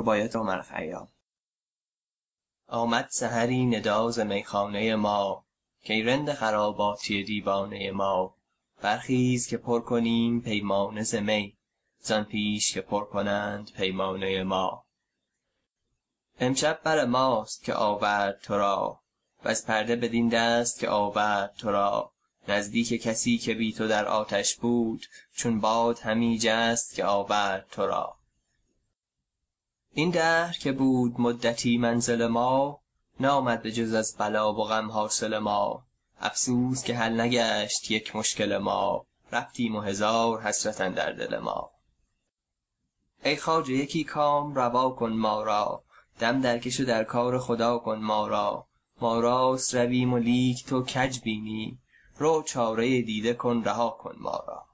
رباعیت عمر خیام آمد سحری ندا ز میخانه ما کای رند خراباتی دیوانه ما. برخیز که پر کنیم پیمانه ز می پیش که پر کنند پیمانه ما. امشب بر ماست که آورد تو را وز پرده بدین دست که آورد تو را. نزدیک کسی که بی تو در آتش بود چون باد همی جست که آورد تو را. این دهر که بود مدتی منزل ما نآمد به جز از بلا و غم حاصل ما. افسوس که حل نگشت یک مشکل ما رفتیم و هزار حسرت اندر دل ما. ای خواجه یکی کام روا کن ما را دم درکش و در کار خدا کن ما را. ما راست رویم و لیک تو کج بینی رو چاره دیده کن رها کن ما را.